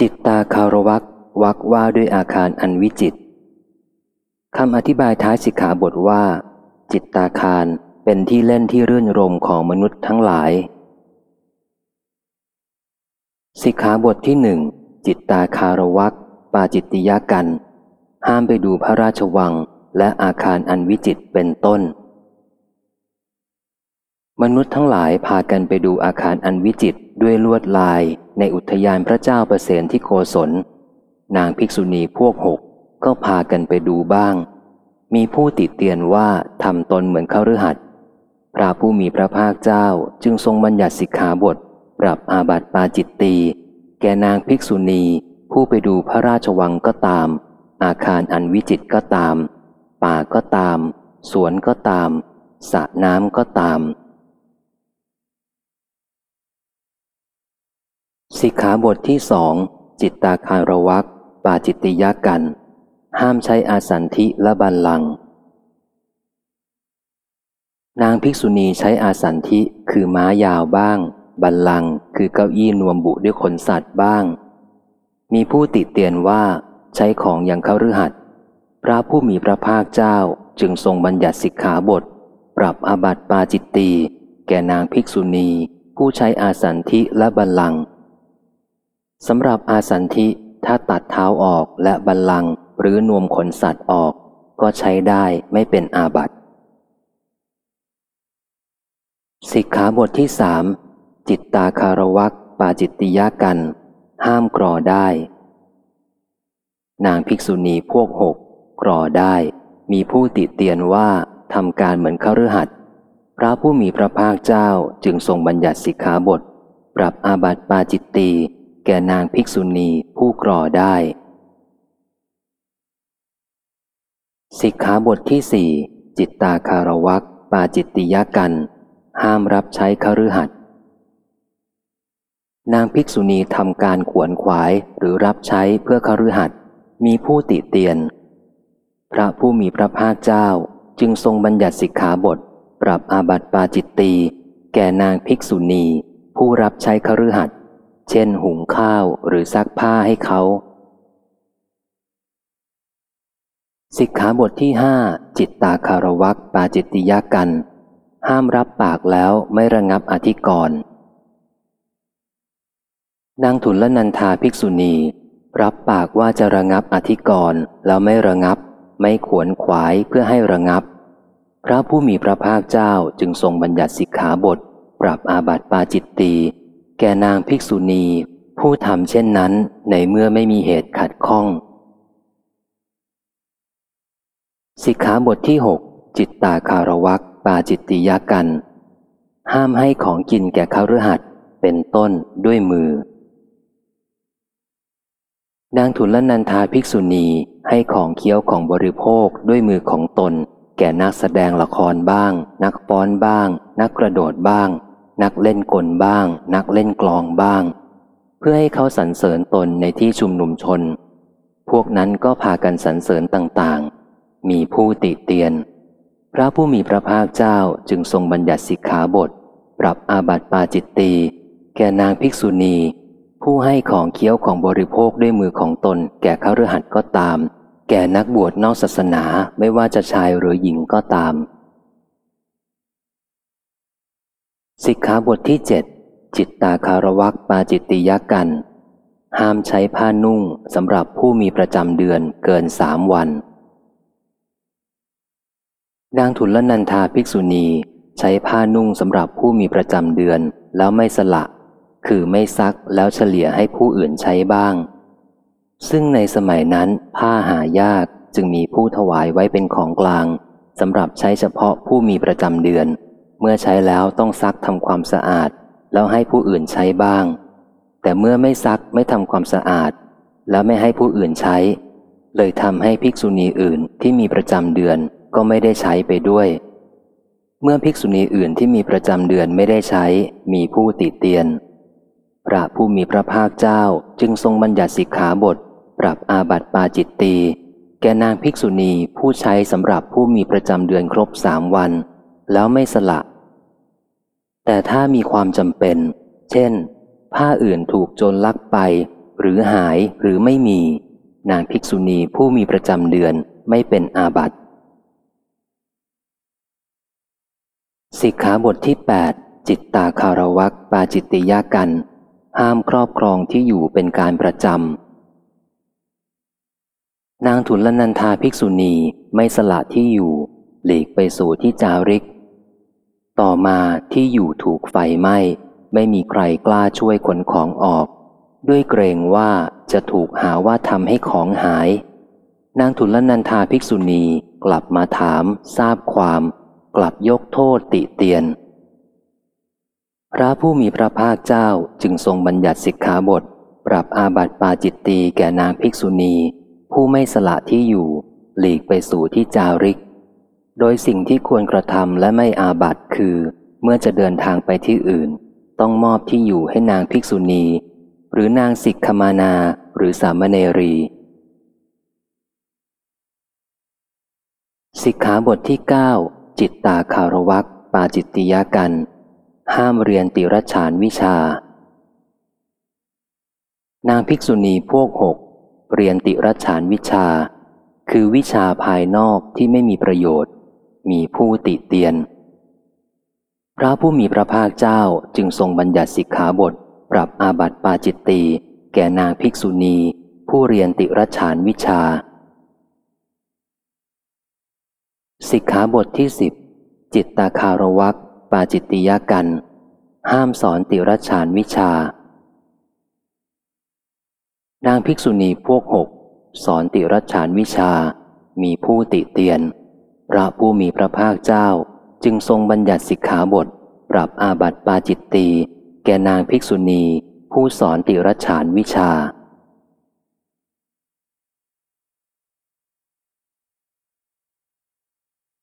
จิตตาคารวักวักว่าด้วยอาคารอันวิจิตคำอธิบายท้ายสิกขาบทว่า จิตตาคารเป็นที่เล่นที่รื่นรมของมนุษย์ทั้งหลาย สิกขาบทที่หนึ่งจิตตาคารวักปาจิตติยากัน ห้ามไปดูพระราชวังและอาคารอันวิจิตเป็นต้น มนุษย์ทั้งหลายพากันไปดูอาคารอันวิจิตด้วยลวดลาย ในอุทยานพระเจ้าประเสนที่โกศล นางภิกษุณีพวกหกก็พากันไปดูบ้าง มีผู้ติเตียนว่าทำตนเหมือนเขาฤหัสพระผู้มีพระภาคเจ้าจึงทรงบัญญัติสิกขาบท ปรับอาบัติปาจิตตีแกนางภิกษุณีผู้ไปดูพระราชวังก็ตาม อาคารอันวิจิตก็ตาม ป่าก็ตาม สวนก็ตามสระน้ำก็ตาม สิกขาบทที่สองจิตตาคารวักปาจิตติยากัน ห้ามใช้อาสันทิและบันลัง นางภิกษุณีใช้อาสันทิคือม้ายาวบ้าง บันลังคือเก้าอี้นวมบุด้วยขนสัตว์บ้าง มีผู้ติเตียนว่าใช้ของอย่างเขาฤหัสพระผู้มีพระภาคเจ้าจึงทรงบัญญัติสิกขาบท ปรับอาบัติปาจิตตีแก่นางภิกษุณี ผู้ใช้อาสันทิและบันลัง สำหรับอาสันทิถ้าตัดเท้าออกและบันลังหรือนวมขนสัตว์ออก ก็ใช้ได้ไม่เป็นอาบัติสิกขาบทที่สามจิตตาคารวักปาจิตติยากัน ห้ามกรอได้ นางภิกษุณีพวกหกกรอได้ มีผู้ติเตียนว่าทำการเหมือนเขาฤหัสพระผู้มีพระภาคเจ้าจึงทรงบัญญัติสิกขาบท ปรับอาบัติปาจิตตี แก่นางภิกษุณีผู้กรอได้ สิกขาบทที่สี่จิตตาคารวักปาจิตติยกัน ห้ามรับใช้คฤหัสนางภิกษุณีทำการขวนขวายหรือรับใช้เพื่อคฤหัสมีผู้ติเตียน พระผู้มีพระภาคเจ้าจึงทรงบัญญัติสิกขาบท ปรับอาบัติปาจิตตีแก่นางภิกษุณี ผู้รับใช้คฤหัส เช่นหุงข้าวหรือซักผ้าให้เขา สิกขาบทที่ห้าจิตตาคารวักปาจิตติยากัน ห้ามรับปากแล้วไม่ระงับอธิกรณ์นางทุนละนันทาภิกษุณี รับปากว่าจะระงับอธิกรณ์แล้วไม่ระงับ ไม่ขวนขวายเพื่อให้ระงับ พระผู้มีพระภาคเจ้าจึงทรงบัญญัติสิกขาบท ปรับอาบัติปาจิตตี แก่นางภิกษุณี ผู้ทำเช่นนั้นในเมื่อไม่มีเหตุขัดข้อง สิกขาบทที่หกจิตตาคารวักปาจิตติยากัน ห้ามให้ของกินแก่เขาฤหัสเป็นต้นด้วยมือ นางทุลนันทาภิกษุณีให้ของเคี้ยวของบริโภคด้วยมือของตน แก่นักแสดงละครบ้าง นักฟ้อนบ้าง นักกระโดดบ้าง นักเล่นกลบ้าง นักเล่นกลองบ้าง เพื่อให้เขาสรรเสริญตนในที่ชุมนุมชน พวกนั้นก็พากันสรรเสริญต่างๆ มีผู้ติเตียน พระผู้มีพระภาคเจ้าจึงทรงบัญญัติสิกขาบท ปรับอาบัติปาจิตตีแก่นางภิกษุณี ผู้ให้ของเคี้ยวของบริโภคด้วยมือของตน แก่เขาฤหัสก็ตาม แก่นักบวชนอกศาสนาไม่ว่าจะชายหรือหญิงก็ตาม สิกขาบทที่เจ็ดจิตตาคารวักปาจิตติยกัน ห้ามใช้ผ้านุ่งสำหรับผู้มีประจำเดือนเกินสามวัน นางทุลนันทาภิกษุณีใช้ผ้านุ่งสำหรับผู้มีประจำเดือนแล้วไม่สละ คือไม่ซักแล้วเฉลี่ยให้ผู้อื่นใช้บ้าง ซึ่งในสมัยนั้นผ้าหายากจึงมีผู้ถวายไว้เป็นของกลางสำหรับใช้เฉพาะผู้มีประจำเดือน เมื่อใช้แล้วต้องซักทำความสะอาด แล้วให้ผู้อื่นใช้บ้าง แต่เมื่อไม่ซักไม่ทำความสะอาด แล้วไม่ให้ผู้อื่นใช้ เลยทำให้ภิกษุณีอื่นที่มีประจำเดือนก็ไม่ได้ใช้ไปด้วย เมื่อภิกษุณีอื่นที่มีประจำเดือนไม่ได้ใช้ มีผู้ติเตียน พระผู้มีพระภาคเจ้าจึงทรงบัญญัติสิกขาบท ปรับอาบัติปาจิตตีแกนางภิกษุณีผู้ใช้สำหรับผู้มีประจำเดือนครบสามวัน แล้วไม่สละ แต่ถ้ามีความจำเป็น เช่น ผ้าอื่นถูกโจรลักไป หรือหายหรือไม่มี นางภิกษุณีผู้มีประจำเดือนไม่เป็นอาบัติสิกขาบทที่ 8 จิตตาคารวักปาจิตติยากัน ห้ามครอบครองที่อยู่เป็นการประจำนางทุลนันทาภิกษุณีไม่สละที่อยู่ หลีกไปสู่ที่จาริก ต่อมาที่อยู่ถูกไฟไหม้ไม่มีใครกล้าช่วยขนของออก ด้วยเกรงว่าจะถูกหาว่าทำให้ของหาย นางทุลนันทาภิกษุณีกลับมาถามทราบความ กลับยกโทษติเตียน พระผู้มีพระภาคเจ้าจึงทรงบัญญัติสิกขาบท ปรับอาบัติปาจิตตีแก่นางภิกษุณี ผู้ไม่สละที่อยู่ หลีกไปสู่ที่จาริก โดยสิ่งที่ควรกระทำและไม่อาบัติคือ เมื่อจะเดินทางไปที่อื่น ต้องมอบที่อยู่ให้นางภิกษุณี หรือนางสิกขมานาหรือสามเณรี สิกขาบทที่ 9 จิตตาคารวักปาจิตติยากัน ห้ามเรียนติรฉานวิชา นางภิกษุณีพวกหกเรียนติรฉานวิชา คือวิชาภายนอกที่ไม่มีประโยชน์ มีผู้ติเตียน พระผู้มีพระภาคเจ้าจึงทรงบัญญัติสิกขาบท ปรับอาบัติปาจิตตีแก่นางภิกษุณี ผู้เรียนติรฉานวิชา สิกขาบทที่สิบจิตตาคารวักปาจิตติยากัน ห้ามสอนติรฉานวิชานางภิกษุณีพวกหกสอนติรฉานวิชา มีผู้ติเตียน พระผู้มีพระภาคเจ้าจึงทรงบัญญัติสิกขาบท ปรับอาบัติปาจิตตีแก่นางภิกษุณี ผู้สอนติรฉานวิชา